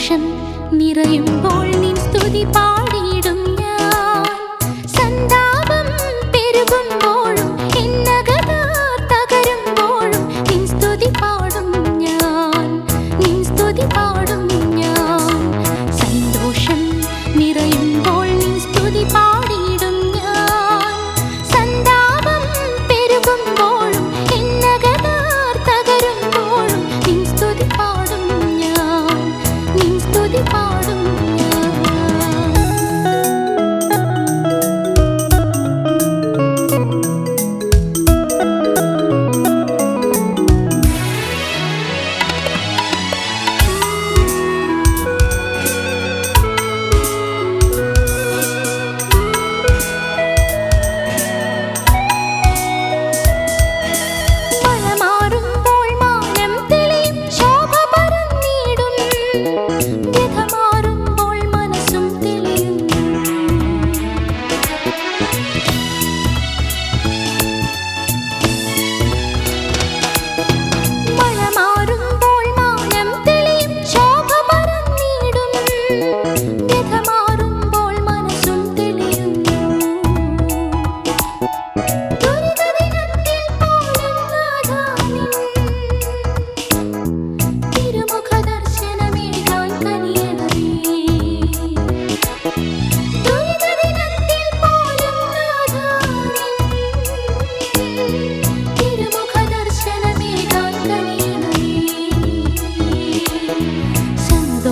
സന്തോഷം നിറയുമ്പോൾ നിൻ സ്തുതി പാടിയിടും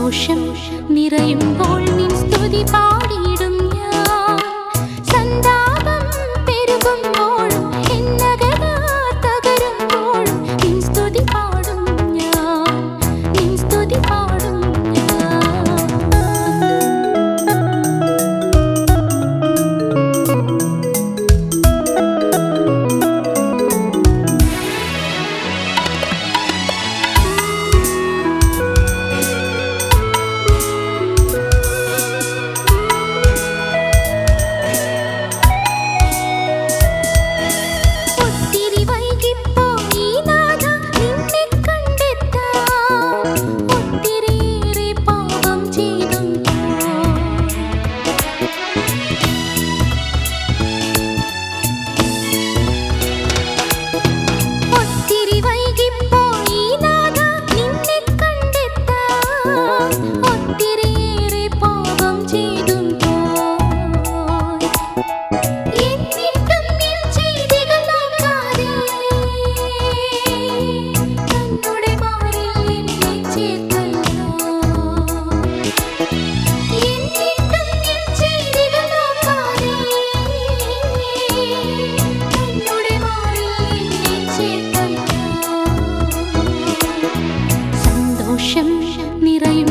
സന്തോഷം നിറയുമ്പോൾ നിൻ സ്തുതി പാടി சந்தோஷம் நிறைவு